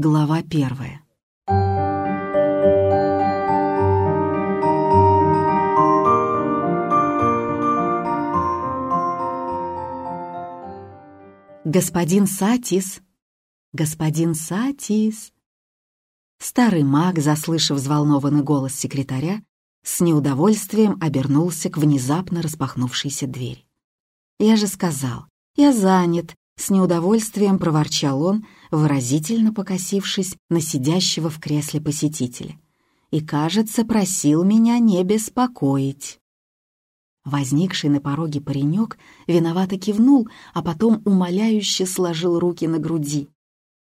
Глава первая. «Господин Сатис! Господин Сатис!» Старый маг, заслышав взволнованный голос секретаря, с неудовольствием обернулся к внезапно распахнувшейся двери. «Я же сказал, я занят», — с неудовольствием проворчал он, выразительно покосившись на сидящего в кресле посетителя. «И, кажется, просил меня не беспокоить». Возникший на пороге паренек виновато кивнул, а потом умоляюще сложил руки на груди.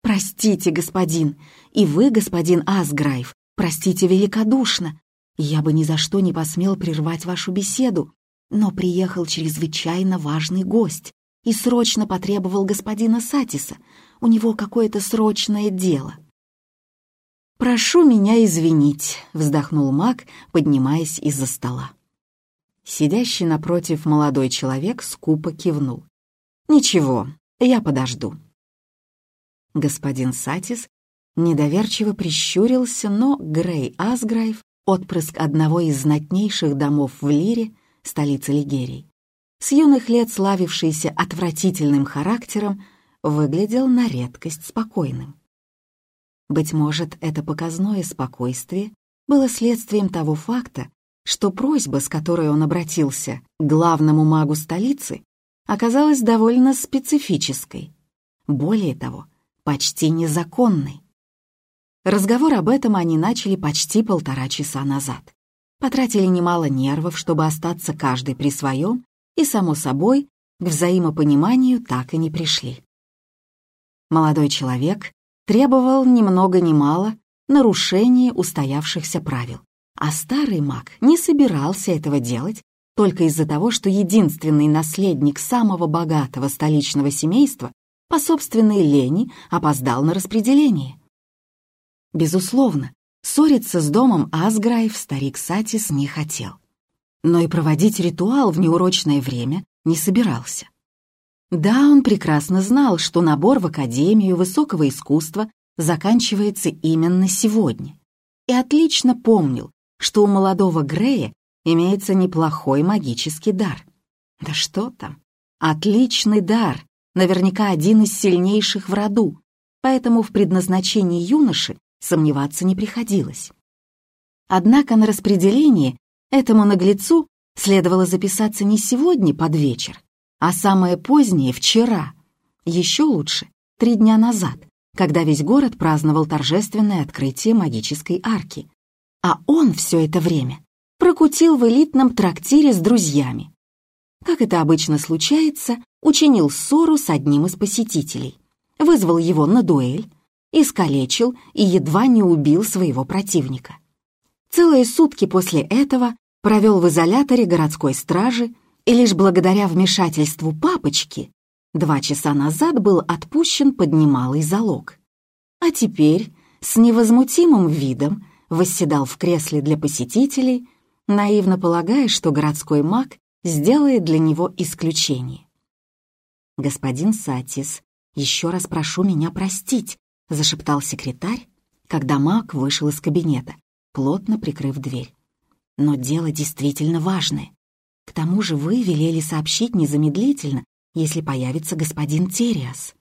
«Простите, господин, и вы, господин Асграйв, простите великодушно. Я бы ни за что не посмел прервать вашу беседу, но приехал чрезвычайно важный гость и срочно потребовал господина Сатиса. У него какое-то срочное дело». «Прошу меня извинить», — вздохнул маг, поднимаясь из-за стола. Сидящий напротив молодой человек скупо кивнул. «Ничего, я подожду». Господин Сатис недоверчиво прищурился, но Грей Асграйв, отпрыск одного из знатнейших домов в Лире, столице Лигерии, с юных лет славившийся отвратительным характером, выглядел на редкость спокойным. Быть может, это показное спокойствие было следствием того факта, что просьба, с которой он обратился к главному магу столицы, оказалась довольно специфической. Более того, почти незаконной. Разговор об этом они начали почти полтора часа назад. Потратили немало нервов, чтобы остаться каждый при своем, и, само собой, к взаимопониманию так и не пришли. Молодой человек требовал ни много ни мало нарушения устоявшихся правил. А старый маг не собирался этого делать только из-за того, что единственный наследник самого богатого столичного семейства по собственной лени опоздал на распределение. Безусловно, ссориться с домом Асграев старик Сатис не хотел. Но и проводить ритуал в неурочное время не собирался. Да, он прекрасно знал, что набор в Академию высокого искусства заканчивается именно сегодня. И отлично помнил, что у молодого Грея имеется неплохой магический дар. Да что там, отличный дар, наверняка один из сильнейших в роду, поэтому в предназначении юноши сомневаться не приходилось. Однако на распределение этому наглецу следовало записаться не сегодня под вечер, а самое позднее — вчера. Еще лучше — три дня назад, когда весь город праздновал торжественное открытие магической арки а он все это время прокутил в элитном трактире с друзьями. Как это обычно случается, учинил ссору с одним из посетителей, вызвал его на дуэль, искалечил и едва не убил своего противника. Целые сутки после этого провел в изоляторе городской стражи и лишь благодаря вмешательству папочки два часа назад был отпущен под немалый залог. А теперь с невозмутимым видом восседал в кресле для посетителей, наивно полагая, что городской маг сделает для него исключение. «Господин Сатис, еще раз прошу меня простить», — зашептал секретарь, когда маг вышел из кабинета, плотно прикрыв дверь. «Но дело действительно важное. К тому же вы велели сообщить незамедлительно, если появится господин Териас».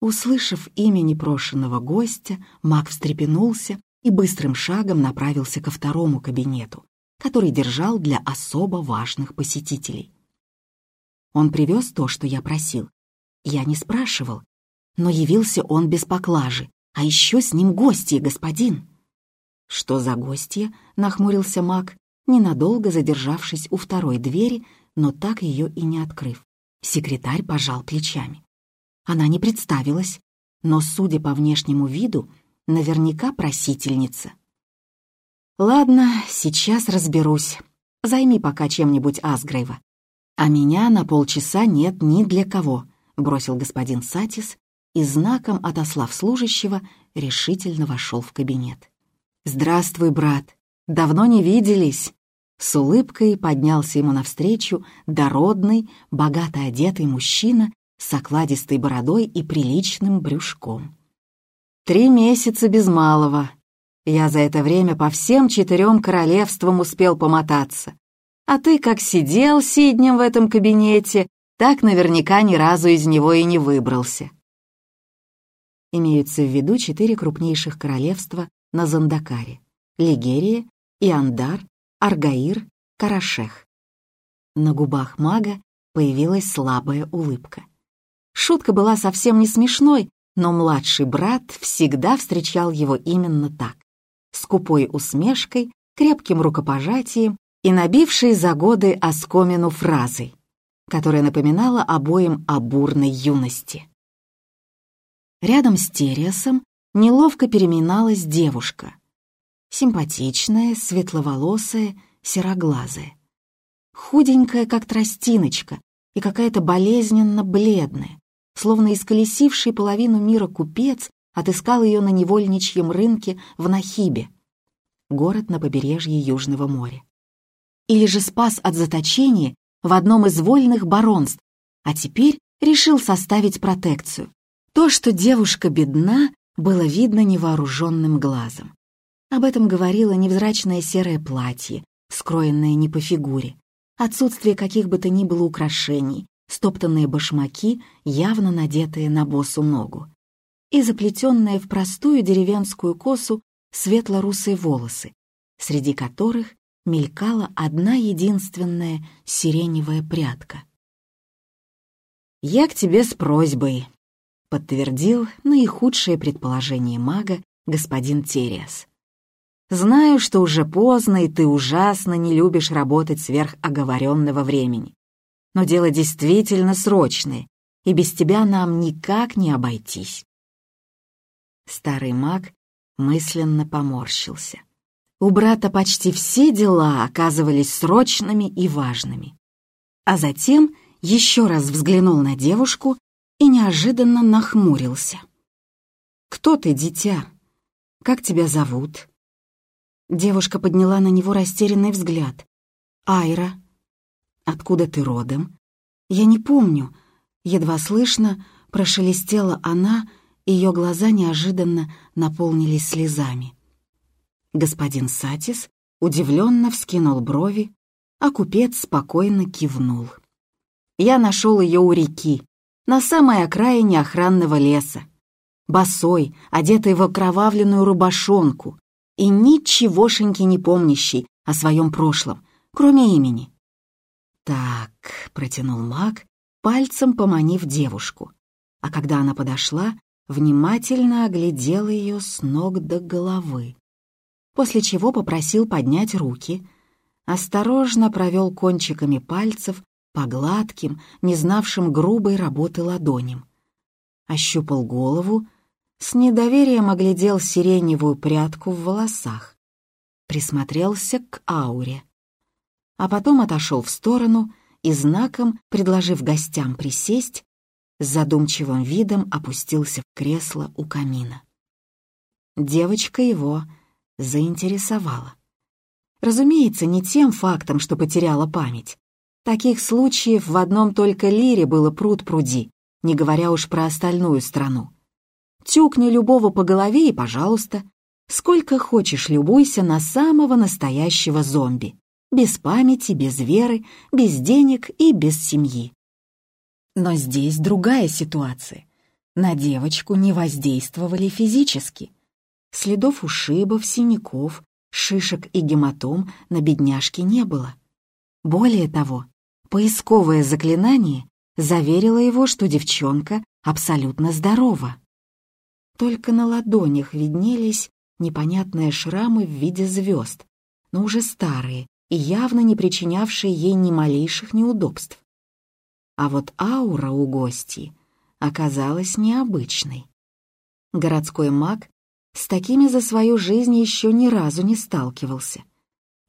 Услышав имя непрошенного гостя, маг встрепенулся и быстрым шагом направился ко второму кабинету, который держал для особо важных посетителей. Он привез то, что я просил. Я не спрашивал, но явился он без поклажи, а еще с ним гостья, господин. «Что за гостья?» — нахмурился маг, ненадолго задержавшись у второй двери, но так ее и не открыв. Секретарь пожал плечами. Она не представилась, но, судя по внешнему виду, наверняка просительница. «Ладно, сейчас разберусь. Займи пока чем-нибудь Асгрейва. А меня на полчаса нет ни для кого», — бросил господин Сатис и знаком, отослав служащего, решительно вошел в кабинет. «Здравствуй, брат. Давно не виделись». С улыбкой поднялся ему навстречу дородный, богато одетый мужчина с окладистой бородой и приличным брюшком. Три месяца без малого. Я за это время по всем четырем королевствам успел помотаться. А ты как сидел сиднем в этом кабинете, так наверняка ни разу из него и не выбрался. Имеются в виду четыре крупнейших королевства на Зандакаре — Лигерия, Иандар, Аргаир, Карашех. На губах мага появилась слабая улыбка. Шутка была совсем не смешной, но младший брат всегда встречал его именно так, скупой усмешкой, крепким рукопожатием и набившей за годы оскомину фразой, которая напоминала обоим о бурной юности. Рядом с Териасом неловко переминалась девушка. Симпатичная, светловолосая, сероглазая. Худенькая, как тростиночка, и какая-то болезненно бледная, словно исколесивший половину мира купец отыскал ее на невольничьем рынке в Нахибе, город на побережье Южного моря. Или же спас от заточения в одном из вольных баронств, а теперь решил составить протекцию. То, что девушка бедна, было видно невооруженным глазом. Об этом говорило невзрачное серое платье, скроенное не по фигуре, отсутствие каких бы то ни было украшений, стоптанные башмаки, явно надетые на босу ногу, и заплетенные в простую деревенскую косу светло-русые волосы, среди которых мелькала одна единственная сиреневая прядка. «Я к тебе с просьбой», — подтвердил наихудшее предположение мага господин Териас. «Знаю, что уже поздно, и ты ужасно не любишь работать сверх оговоренного времени. Но дело действительно срочное, и без тебя нам никак не обойтись». Старый маг мысленно поморщился. У брата почти все дела оказывались срочными и важными. А затем еще раз взглянул на девушку и неожиданно нахмурился. «Кто ты, дитя? Как тебя зовут?» Девушка подняла на него растерянный взгляд. «Айра. Откуда ты родом?» «Я не помню». Едва слышно прошелестела она, ее глаза неожиданно наполнились слезами. Господин Сатис удивленно вскинул брови, а купец спокойно кивнул. Я нашел ее у реки, на самой окраине охранного леса. Босой, одетый в окровавленную рубашонку и ничегошеньки не помнящий о своем прошлом, кроме имени. «Так», — протянул маг, пальцем поманив девушку, а когда она подошла, внимательно оглядел ее с ног до головы после чего попросил поднять руки, осторожно провел кончиками пальцев по гладким, не знавшим грубой работы ладоням. Ощупал голову, с недоверием оглядел сиреневую прядку в волосах, присмотрелся к ауре, а потом отошел в сторону и знаком, предложив гостям присесть, с задумчивым видом опустился в кресло у камина. Девочка его заинтересовала. Разумеется, не тем фактом, что потеряла память. Таких случаев в одном только Лире было пруд-пруди, не говоря уж про остальную страну. Тюкни любого по голове и, пожалуйста, сколько хочешь любуйся на самого настоящего зомби. Без памяти, без веры, без денег и без семьи. Но здесь другая ситуация. На девочку не воздействовали физически. Следов ушибов, синяков, шишек и гематом на бедняжке не было. Более того, поисковое заклинание заверило его, что девчонка абсолютно здорова. Только на ладонях виднелись непонятные шрамы в виде звезд, но уже старые и явно не причинявшие ей ни малейших неудобств. А вот аура у гостей оказалась необычной. Городской маг с такими за свою жизнь еще ни разу не сталкивался.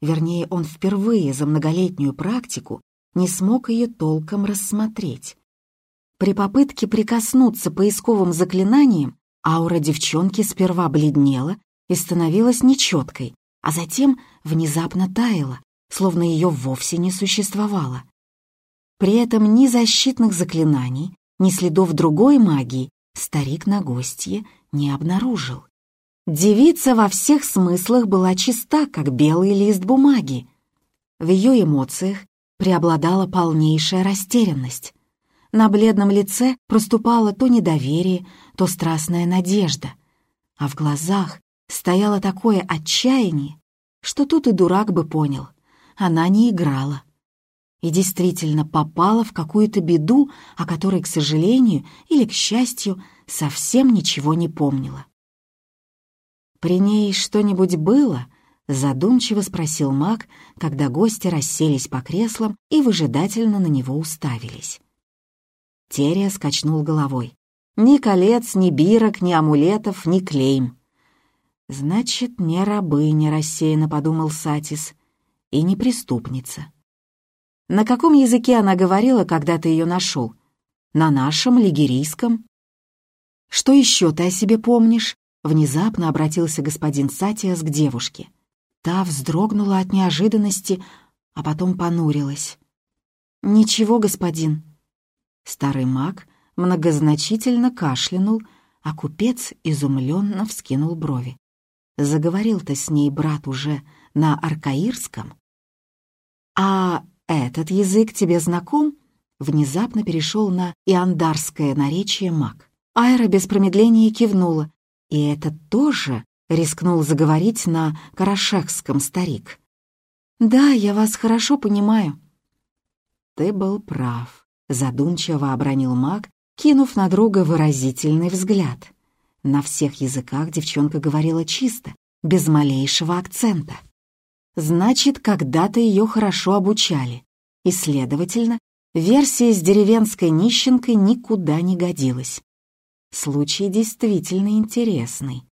Вернее, он впервые за многолетнюю практику не смог ее толком рассмотреть. При попытке прикоснуться поисковым заклинанием аура девчонки сперва бледнела и становилась нечеткой, а затем внезапно таяла, словно ее вовсе не существовало. При этом ни защитных заклинаний, ни следов другой магии старик на гостье не обнаружил. Девица во всех смыслах была чиста, как белый лист бумаги. В ее эмоциях преобладала полнейшая растерянность. На бледном лице проступало то недоверие, то страстная надежда, а в глазах стояло такое отчаяние, что тут и дурак бы понял. Она не играла. И действительно попала в какую-то беду, о которой, к сожалению или к счастью, совсем ничего не помнила. «При ней что-нибудь было?» — задумчиво спросил маг, когда гости расселись по креслам и выжидательно на него уставились. Терия скачнул головой. «Ни колец, ни бирок, ни амулетов, ни клейм». «Значит, не рабыня», — рассеянно подумал Сатис, — «и не преступница». «На каком языке она говорила, когда ты ее нашел? На нашем, лигерийском?» «Что еще ты о себе помнишь?» — внезапно обратился господин Сатиас к девушке. Та вздрогнула от неожиданности, а потом понурилась. «Ничего, господин». Старый маг многозначительно кашлянул, а купец изумленно вскинул брови. Заговорил-то с ней брат уже на аркаирском. «А этот язык тебе знаком?» Внезапно перешел на иандарское наречие маг. Айра без промедления кивнула. «И это тоже?» — рискнул заговорить на карашекском старик. «Да, я вас хорошо понимаю». «Ты был прав», — задумчиво обронил маг, кинув на друга выразительный взгляд. На всех языках девчонка говорила чисто, без малейшего акцента. Значит, когда-то ее хорошо обучали, и, следовательно, версия с деревенской нищенкой никуда не годилась. Случай действительно интересный.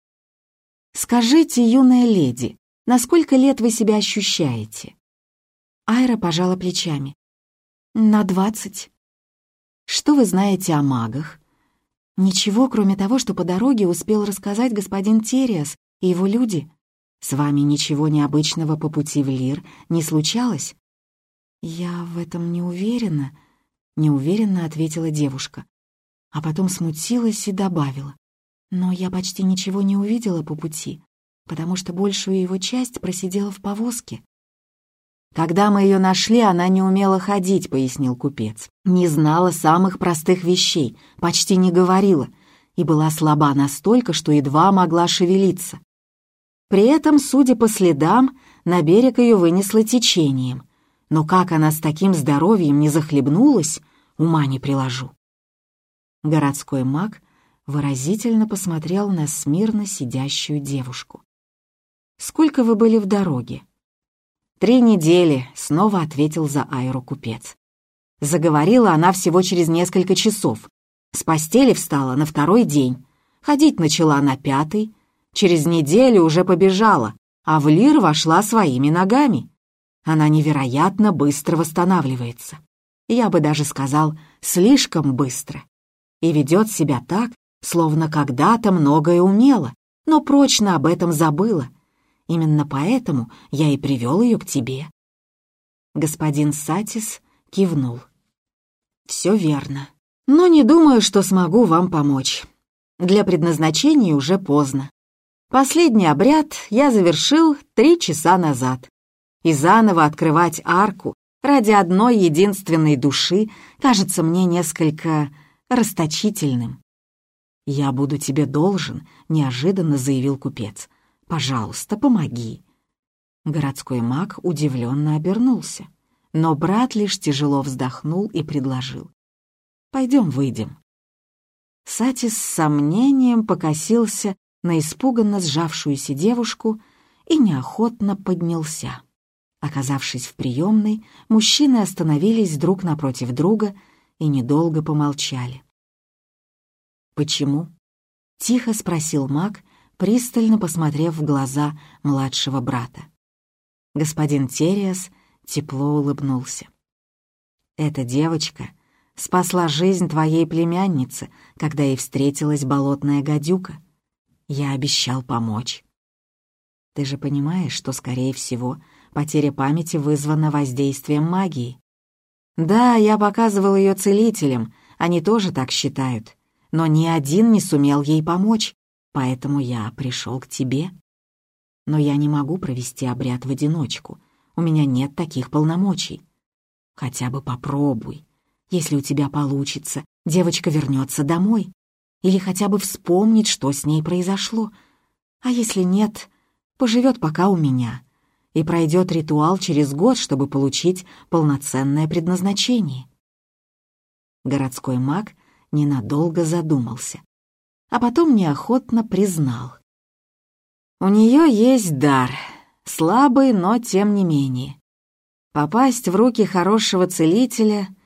«Скажите, юная леди, на сколько лет вы себя ощущаете?» Айра пожала плечами. «На двадцать». «Что вы знаете о магах?» Ничего, кроме того, что по дороге успел рассказать господин Териас и его люди. С вами ничего необычного по пути в Лир не случалось? Я в этом не уверена, неуверенно ответила девушка, а потом смутилась и добавила. Но я почти ничего не увидела по пути, потому что большую его часть просидела в повозке. «Когда мы ее нашли, она не умела ходить», — пояснил купец. «Не знала самых простых вещей, почти не говорила, и была слаба настолько, что едва могла шевелиться. При этом, судя по следам, на берег ее вынесло течением. Но как она с таким здоровьем не захлебнулась, ума не приложу». Городской маг выразительно посмотрел на смирно сидящую девушку. «Сколько вы были в дороге?» «Три недели», — снова ответил за Айру купец. Заговорила она всего через несколько часов. С постели встала на второй день. Ходить начала на пятый. Через неделю уже побежала, а в Лир вошла своими ногами. Она невероятно быстро восстанавливается. Я бы даже сказал, слишком быстро. И ведет себя так, словно когда-то многое умела, но прочно об этом забыла — Именно поэтому я и привел ее к тебе». Господин Сатис кивнул. «Все верно. Но не думаю, что смогу вам помочь. Для предназначения уже поздно. Последний обряд я завершил три часа назад. И заново открывать арку ради одной единственной души кажется мне несколько расточительным. «Я буду тебе должен», — неожиданно заявил купец. Пожалуйста, помоги». Городской маг удивленно обернулся, но брат лишь тяжело вздохнул и предложил. «Пойдем выйдем». Сати с сомнением покосился на испуганно сжавшуюся девушку и неохотно поднялся. Оказавшись в приемной, мужчины остановились друг напротив друга и недолго помолчали. «Почему?» — тихо спросил маг, пристально посмотрев в глаза младшего брата. Господин Териас тепло улыбнулся. «Эта девочка спасла жизнь твоей племянницы, когда ей встретилась болотная гадюка. Я обещал помочь. Ты же понимаешь, что, скорее всего, потеря памяти вызвана воздействием магии. Да, я показывал ее целителям, они тоже так считают, но ни один не сумел ей помочь, Поэтому я пришел к тебе. Но я не могу провести обряд в одиночку. У меня нет таких полномочий. Хотя бы попробуй. Если у тебя получится, девочка вернется домой. Или хотя бы вспомнит, что с ней произошло. А если нет, поживет пока у меня. И пройдет ритуал через год, чтобы получить полноценное предназначение. Городской маг ненадолго задумался, а потом неохотно признал. У нее есть дар, слабый, но тем не менее. Попасть в руки хорошего целителя —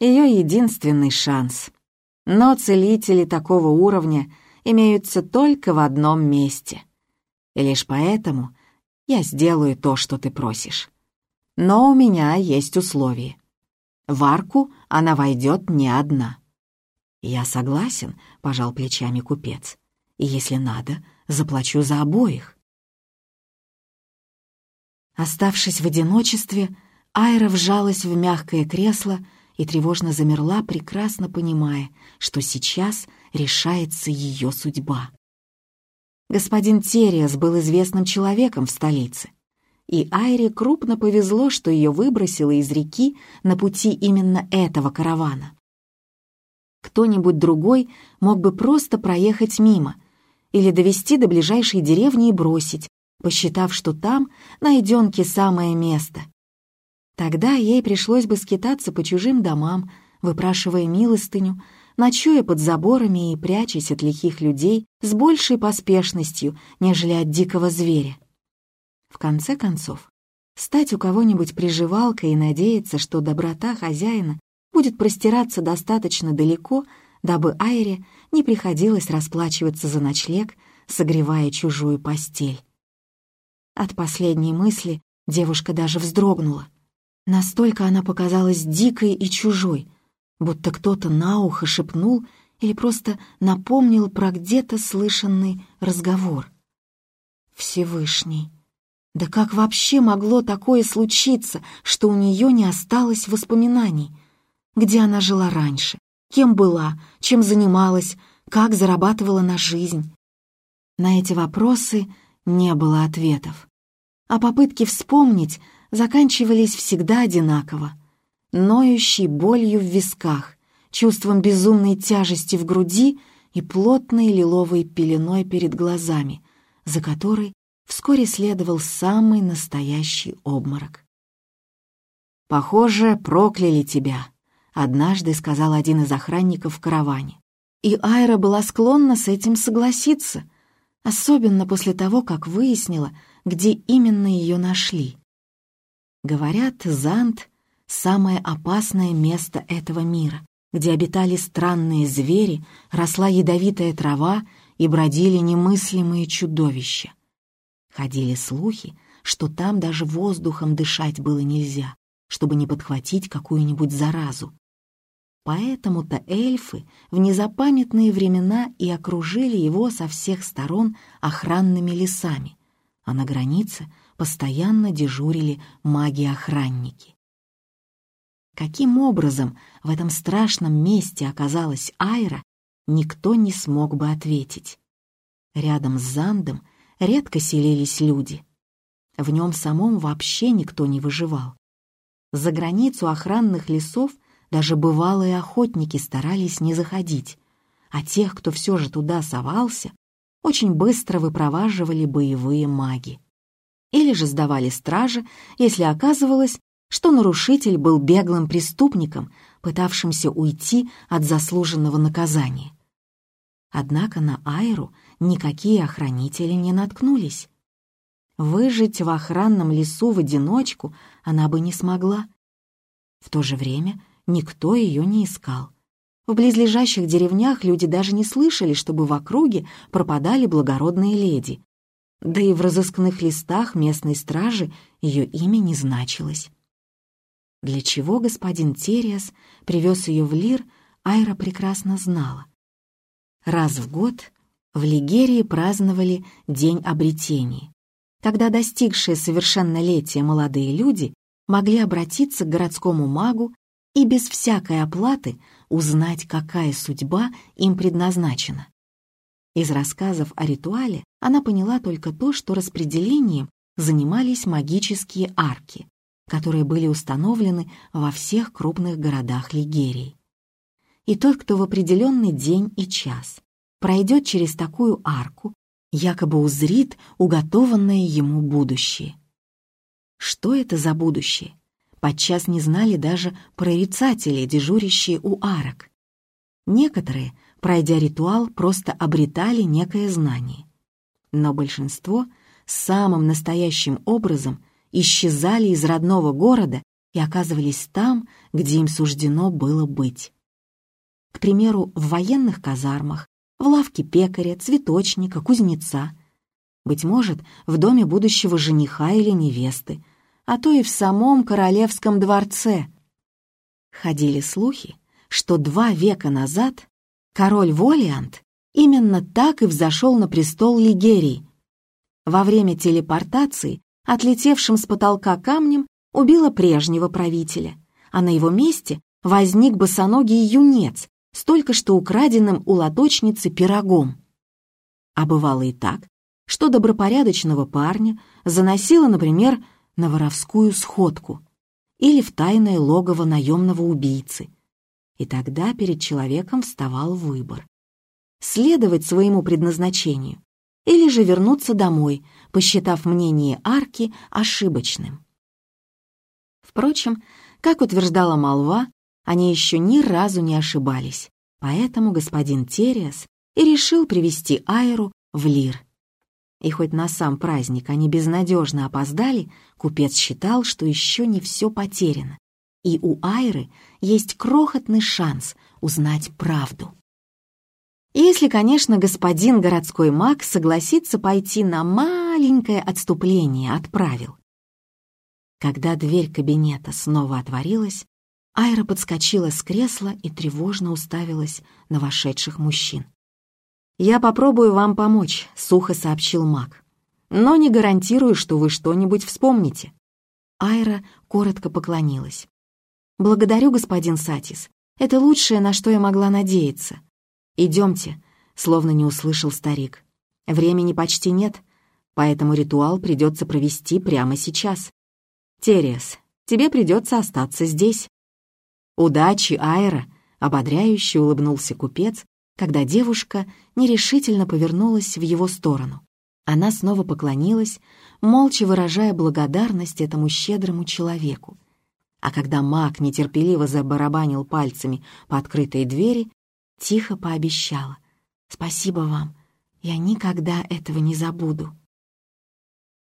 ее единственный шанс. Но целители такого уровня имеются только в одном месте. И лишь поэтому я сделаю то, что ты просишь. Но у меня есть условия. В арку она войдет не одна. «Я согласен», — пожал плечами купец. «И если надо, заплачу за обоих». Оставшись в одиночестве, Айра вжалась в мягкое кресло и тревожно замерла, прекрасно понимая, что сейчас решается ее судьба. Господин Териас был известным человеком в столице, и Айре крупно повезло, что ее выбросило из реки на пути именно этого каравана. Кто-нибудь другой мог бы просто проехать мимо или довести до ближайшей деревни и бросить, посчитав, что там найденки самое место. Тогда ей пришлось бы скитаться по чужим домам, выпрашивая милостыню, ночуя под заборами и прячась от лихих людей с большей поспешностью, нежели от дикого зверя. В конце концов, стать у кого-нибудь приживалкой и надеяться, что доброта хозяина будет простираться достаточно далеко, дабы Айре не приходилось расплачиваться за ночлег, согревая чужую постель. От последней мысли девушка даже вздрогнула. Настолько она показалась дикой и чужой, будто кто-то на ухо шепнул или просто напомнил про где-то слышанный разговор. Всевышний. Да как вообще могло такое случиться, что у нее не осталось воспоминаний? Где она жила раньше, кем была, чем занималась, как зарабатывала на жизнь. На эти вопросы не было ответов. А попытки вспомнить заканчивались всегда одинаково. Ноющей болью в висках, чувством безумной тяжести в груди и плотной лиловой пеленой перед глазами, за которой вскоре следовал самый настоящий обморок. «Похоже, прокляли тебя», однажды сказал один из охранников в караване. И Айра была склонна с этим согласиться, особенно после того, как выяснила, где именно ее нашли. Говорят, Зант — самое опасное место этого мира, где обитали странные звери, росла ядовитая трава и бродили немыслимые чудовища. Ходили слухи, что там даже воздухом дышать было нельзя, чтобы не подхватить какую-нибудь заразу. Поэтому-то эльфы в незапамятные времена и окружили его со всех сторон охранными лесами, а на границе постоянно дежурили маги-охранники. Каким образом в этом страшном месте оказалась Айра, никто не смог бы ответить. Рядом с Зандом редко селились люди. В нем самом вообще никто не выживал. За границу охранных лесов — даже бывалые охотники старались не заходить, а тех, кто все же туда совался, очень быстро выпроваживали боевые маги. Или же сдавали стражи, если оказывалось, что нарушитель был беглым преступником, пытавшимся уйти от заслуженного наказания. Однако на Айру никакие охранители не наткнулись. Выжить в охранном лесу в одиночку она бы не смогла. В то же время никто ее не искал. В близлежащих деревнях люди даже не слышали, чтобы в округе пропадали благородные леди. Да и в разыскных листах местной стражи ее имя не значилось. Для чего господин Териас привез ее в Лир, Айра прекрасно знала. Раз в год в Лигерии праздновали День обретений, когда достигшие совершеннолетия молодые люди могли обратиться к городскому магу и без всякой оплаты узнать, какая судьба им предназначена. Из рассказов о ритуале она поняла только то, что распределением занимались магические арки, которые были установлены во всех крупных городах Лигерии. И тот, кто в определенный день и час пройдет через такую арку, якобы узрит уготованное ему будущее. Что это за будущее? Подчас не знали даже прорицатели, дежурящие у арок. Некоторые, пройдя ритуал, просто обретали некое знание. Но большинство самым настоящим образом исчезали из родного города и оказывались там, где им суждено было быть. К примеру, в военных казармах, в лавке пекаря, цветочника, кузнеца. Быть может, в доме будущего жениха или невесты, а то и в самом королевском дворце. Ходили слухи, что два века назад король Волиант именно так и взошел на престол Лигерии. Во время телепортации отлетевшим с потолка камнем убила прежнего правителя, а на его месте возник босоногий юнец с только что украденным у лоточницы пирогом. А бывало и так, что добропорядочного парня заносило, например, на воровскую сходку или в тайное логово наемного убийцы. И тогда перед человеком вставал выбор. Следовать своему предназначению или же вернуться домой, посчитав мнение Арки ошибочным. Впрочем, как утверждала молва, они еще ни разу не ошибались, поэтому господин Териас и решил привести Айру в Лир. И хоть на сам праздник они безнадежно опоздали, купец считал, что еще не все потеряно, и у Айры есть крохотный шанс узнать правду. Если, конечно, господин городской маг согласится пойти на маленькое отступление от правил. Когда дверь кабинета снова отворилась, Айра подскочила с кресла и тревожно уставилась на вошедших мужчин. «Я попробую вам помочь», — сухо сообщил маг. «Но не гарантирую, что вы что-нибудь вспомните». Айра коротко поклонилась. «Благодарю, господин Сатис. Это лучшее, на что я могла надеяться. Идемте», — словно не услышал старик. «Времени почти нет, поэтому ритуал придется провести прямо сейчас. Терес, тебе придется остаться здесь». «Удачи, Айра!» — ободряюще улыбнулся купец, когда девушка нерешительно повернулась в его сторону. Она снова поклонилась, молча выражая благодарность этому щедрому человеку. А когда маг нетерпеливо забарабанил пальцами по открытой двери, тихо пообещала. «Спасибо вам, я никогда этого не забуду».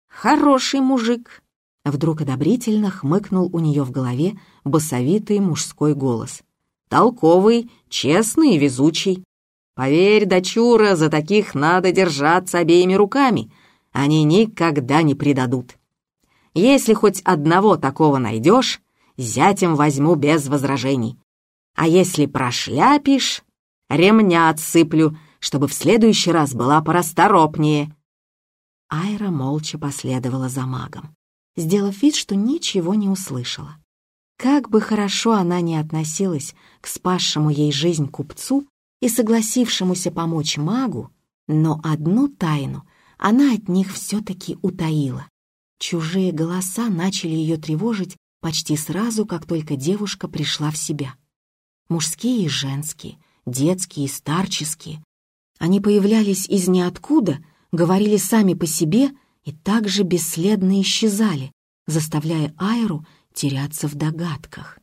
«Хороший мужик!» Вдруг одобрительно хмыкнул у нее в голове басовитый мужской голос. «Толковый, честный и везучий. Поверь, дочура, за таких надо держаться обеими руками. Они никогда не предадут. Если хоть одного такого найдешь, зятем возьму без возражений. А если прошляпишь, ремня отсыплю, чтобы в следующий раз была порасторопнее». Айра молча последовала за магом сделав вид, что ничего не услышала. Как бы хорошо она ни относилась к спасшему ей жизнь купцу и согласившемуся помочь магу, но одну тайну она от них все-таки утаила. Чужие голоса начали ее тревожить почти сразу, как только девушка пришла в себя. Мужские и женские, детские и старческие. Они появлялись из ниоткуда, говорили сами по себе — и также бесследно исчезали, заставляя Айру теряться в догадках.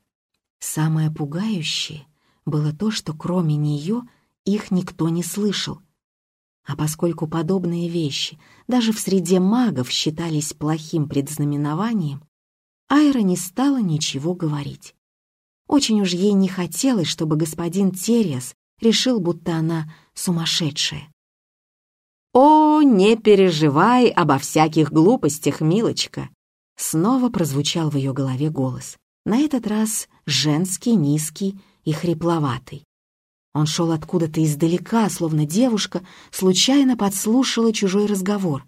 Самое пугающее было то, что кроме нее их никто не слышал. А поскольку подобные вещи даже в среде магов считались плохим предзнаменованием, Айра не стала ничего говорить. Очень уж ей не хотелось, чтобы господин Терриас решил, будто она сумасшедшая. «О, не переживай обо всяких глупостях, милочка!» Снова прозвучал в ее голове голос. На этот раз женский, низкий и хрипловатый. Он шел откуда-то издалека, словно девушка случайно подслушала чужой разговор,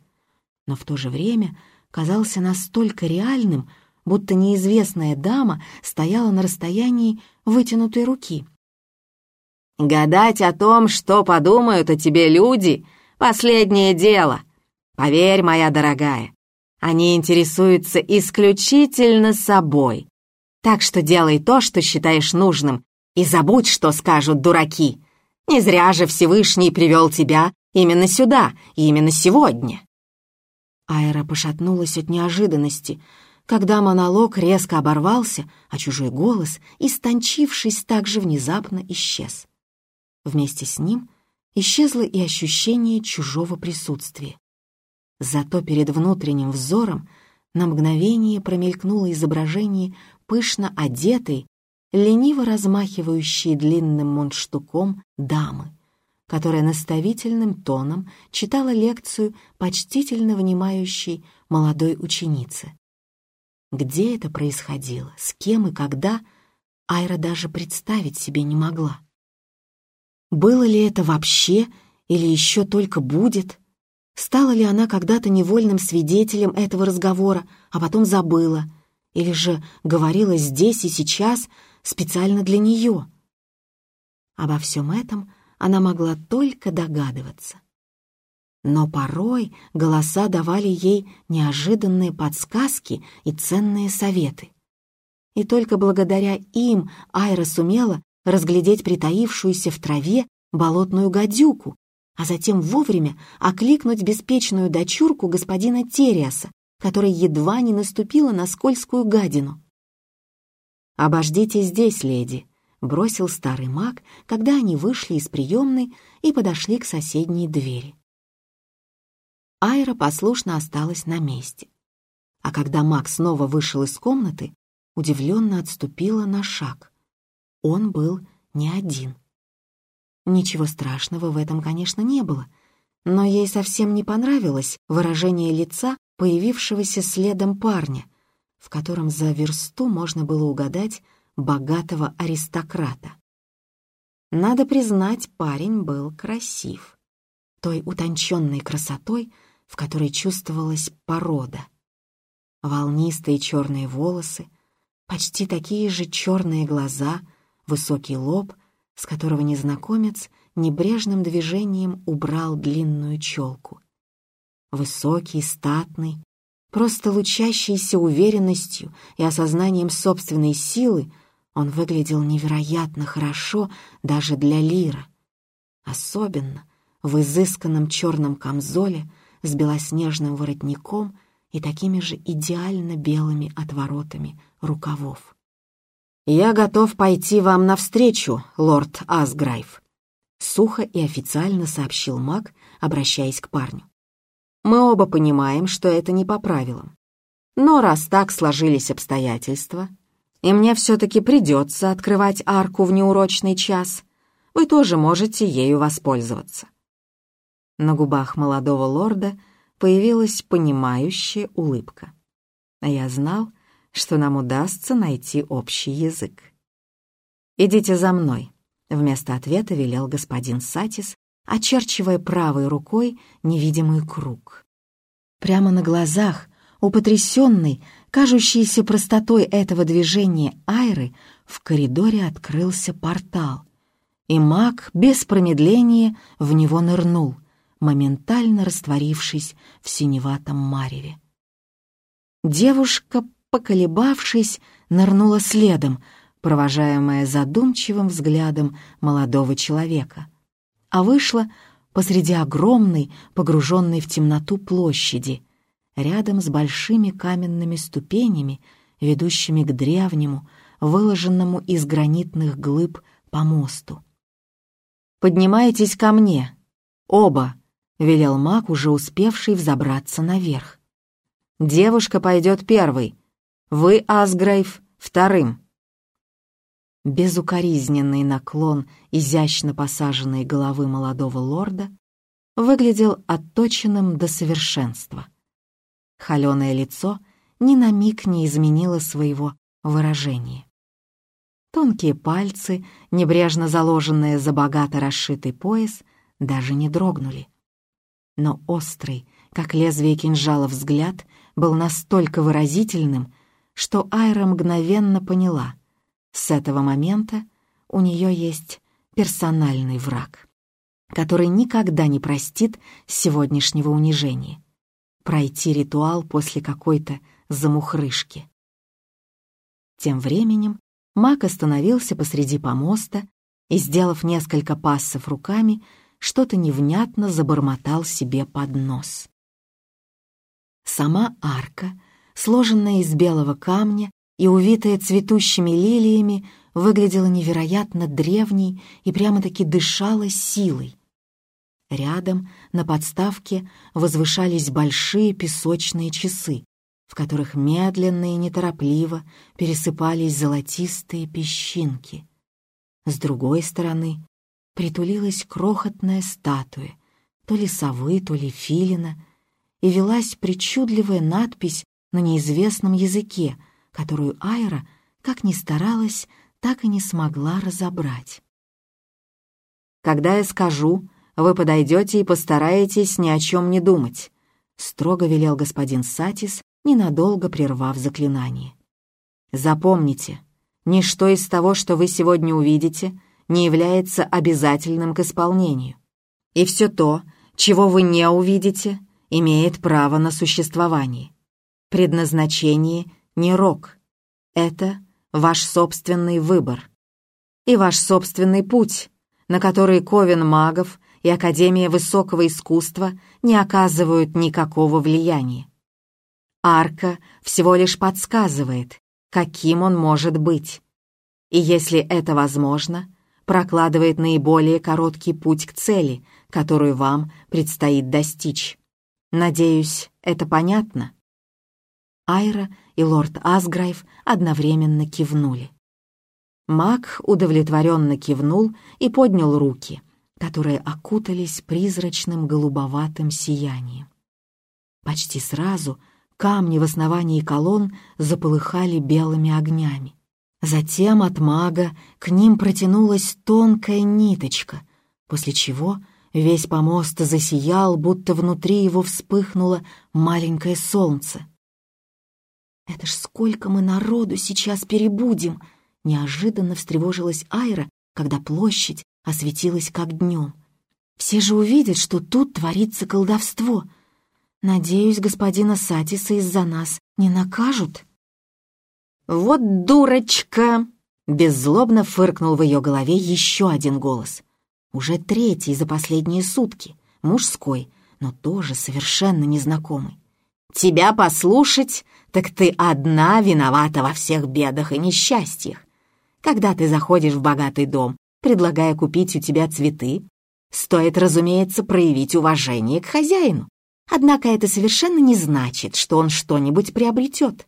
но в то же время казался настолько реальным, будто неизвестная дама стояла на расстоянии вытянутой руки. Гадать о том, что подумают о тебе люди — последнее дело. Поверь, моя дорогая, они интересуются исключительно собой. Так что делай то, что считаешь нужным, и забудь, что скажут дураки. Не зря же Всевышний привел тебя именно сюда, именно сегодня. Айра пошатнулась от неожиданности, когда монолог резко оборвался, а чужой голос, истончившись, так же внезапно исчез. Вместе с ним исчезло и ощущение чужого присутствия. Зато перед внутренним взором на мгновение промелькнуло изображение пышно одетой, лениво размахивающей длинным мундштуком дамы, которая наставительным тоном читала лекцию почтительно внимающей молодой ученице. Где это происходило, с кем и когда, Айра даже представить себе не могла. Было ли это вообще или еще только будет? Стала ли она когда-то невольным свидетелем этого разговора, а потом забыла? Или же говорила здесь и сейчас специально для нее? Обо всем этом она могла только догадываться. Но порой голоса давали ей неожиданные подсказки и ценные советы. И только благодаря им Айра сумела разглядеть притаившуюся в траве болотную гадюку, а затем вовремя окликнуть беспечную дочурку господина Териаса, которая едва не наступила на скользкую гадину. «Обождите здесь, леди», — бросил старый маг, когда они вышли из приемной и подошли к соседней двери. Айра послушно осталась на месте. А когда маг снова вышел из комнаты, удивленно отступила на шаг. Он был не один. Ничего страшного в этом, конечно, не было, но ей совсем не понравилось выражение лица появившегося следом парня, в котором за версту можно было угадать богатого аристократа. Надо признать, парень был красив. Той утонченной красотой, в которой чувствовалась порода. Волнистые черные волосы, почти такие же черные глаза — высокий лоб, с которого незнакомец небрежным движением убрал длинную челку. Высокий, статный, просто лучащийся уверенностью и осознанием собственной силы, он выглядел невероятно хорошо даже для Лира. Особенно в изысканном черном камзоле с белоснежным воротником и такими же идеально белыми отворотами рукавов. «Я готов пойти вам навстречу, лорд Асграйв», — сухо и официально сообщил маг, обращаясь к парню. «Мы оба понимаем, что это не по правилам. Но раз так сложились обстоятельства, и мне все-таки придется открывать арку в неурочный час, вы тоже можете ею воспользоваться». На губах молодого лорда появилась понимающая улыбка. Я знал, что нам удастся найти общий язык. «Идите за мной», — вместо ответа велел господин Сатис, очерчивая правой рукой невидимый круг. Прямо на глазах, у потрясенной, кажущейся простотой этого движения Айры, в коридоре открылся портал, и маг без промедления в него нырнул, моментально растворившись в синеватом мареве. Девушка поколебавшись, нырнула следом, провожаемая задумчивым взглядом молодого человека. А вышла посреди огромной, погруженной в темноту площади, рядом с большими каменными ступенями, ведущими к древнему, выложенному из гранитных глыб помосту. «Поднимайтесь ко мне! Оба!» — велел маг, уже успевший взобраться наверх. «Девушка пойдет первой, вы, Асгрейв, вторым». Безукоризненный наклон изящно посаженной головы молодого лорда выглядел отточенным до совершенства. Холеное лицо ни на миг не изменило своего выражения. Тонкие пальцы, небрежно заложенные за богато расшитый пояс, даже не дрогнули. Но острый, как лезвие кинжала взгляд, был настолько выразительным, что Айра мгновенно поняла. С этого момента у нее есть персональный враг, который никогда не простит сегодняшнего унижения. Пройти ритуал после какой-то замухрышки. Тем временем маг остановился посреди помоста и, сделав несколько пассов руками, что-то невнятно забормотал себе под нос. Сама арка, сложенная из белого камня и увитая цветущими лилиями, выглядела невероятно древней и прямо-таки дышала силой. Рядом, на подставке, возвышались большие песочные часы, в которых медленно и неторопливо пересыпались золотистые песчинки. С другой стороны притулилась крохотная статуя, то ли совы, то ли филина, и велась причудливая надпись на неизвестном языке, которую Айра, как ни старалась, так и не смогла разобрать. «Когда я скажу, вы подойдете и постараетесь ни о чем не думать», строго велел господин Сатис, ненадолго прервав заклинание. «Запомните, ничто из того, что вы сегодня увидите, не является обязательным к исполнению. И все то, чего вы не увидите, имеет право на существование. Предназначение не рок. Это ваш собственный выбор. И ваш собственный путь, на который Ковен магов и Академия высокого искусства не оказывают никакого влияния. Арка всего лишь подсказывает, каким он может быть. И если это возможно, прокладывает наиболее короткий путь к цели, которую вам предстоит достичь. Надеюсь, это понятно?» Айра и лорд Асграйв одновременно кивнули. Маг удовлетворенно кивнул и поднял руки, которые окутались призрачным голубоватым сиянием. Почти сразу камни в основании колонн заполыхали белыми огнями. Затем от мага к ним протянулась тонкая ниточка, после чего весь помост засиял, будто внутри его вспыхнуло маленькое солнце. «Это ж сколько мы народу сейчас перебудем!» Неожиданно встревожилась Айра, когда площадь осветилась как днем. «Все же увидят, что тут творится колдовство. Надеюсь, господина Сатиса из-за нас не накажут?» «Вот дурочка!» — беззлобно фыркнул в ее голове еще один голос. Уже третий за последние сутки, мужской, но тоже совершенно незнакомый. «Тебя послушать, так ты одна виновата во всех бедах и несчастьях. Когда ты заходишь в богатый дом, предлагая купить у тебя цветы, стоит, разумеется, проявить уважение к хозяину. Однако это совершенно не значит, что он что-нибудь приобретет.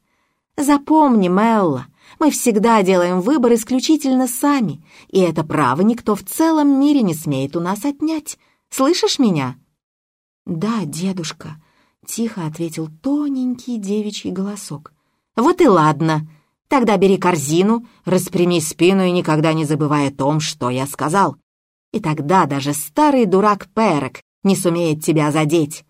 Запомни, Мелла, мы всегда делаем выбор исключительно сами, и это право никто в целом мире не смеет у нас отнять. Слышишь меня?» «Да, дедушка», — тихо ответил тоненький девичий голосок. «Вот и ладно. Тогда бери корзину, распрями спину и никогда не забывай о том, что я сказал. И тогда даже старый дурак Перек не сумеет тебя задеть.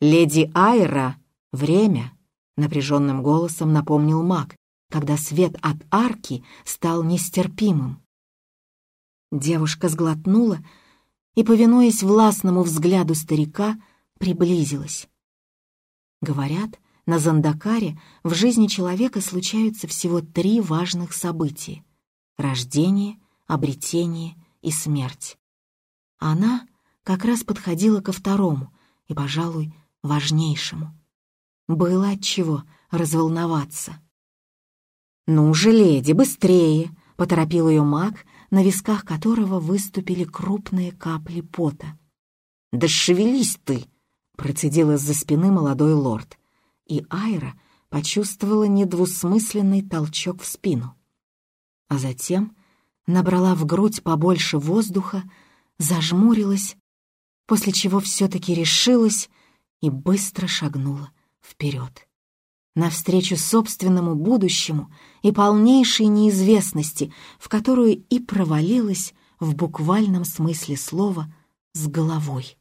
Леди Айра — время» напряженным голосом напомнил маг, когда свет от арки стал нестерпимым. Девушка сглотнула и, повинуясь властному взгляду старика, приблизилась. Говорят, на Зандакаре в жизни человека случаются всего три важных события — рождение, обретение и смерть. Она как раз подходила ко второму и, пожалуй, важнейшему. Было от чего разволноваться. «Ну же, леди, быстрее!» — поторопил ее маг, на висках которого выступили крупные капли пота. «Да шевелись ты!» — процедил из-за спины молодой лорд, и Айра почувствовала недвусмысленный толчок в спину. А затем набрала в грудь побольше воздуха, зажмурилась, после чего все-таки решилась и быстро шагнула вперед. Навстречу собственному будущему и полнейшей неизвестности, в которую и провалилась в буквальном смысле слова с головой.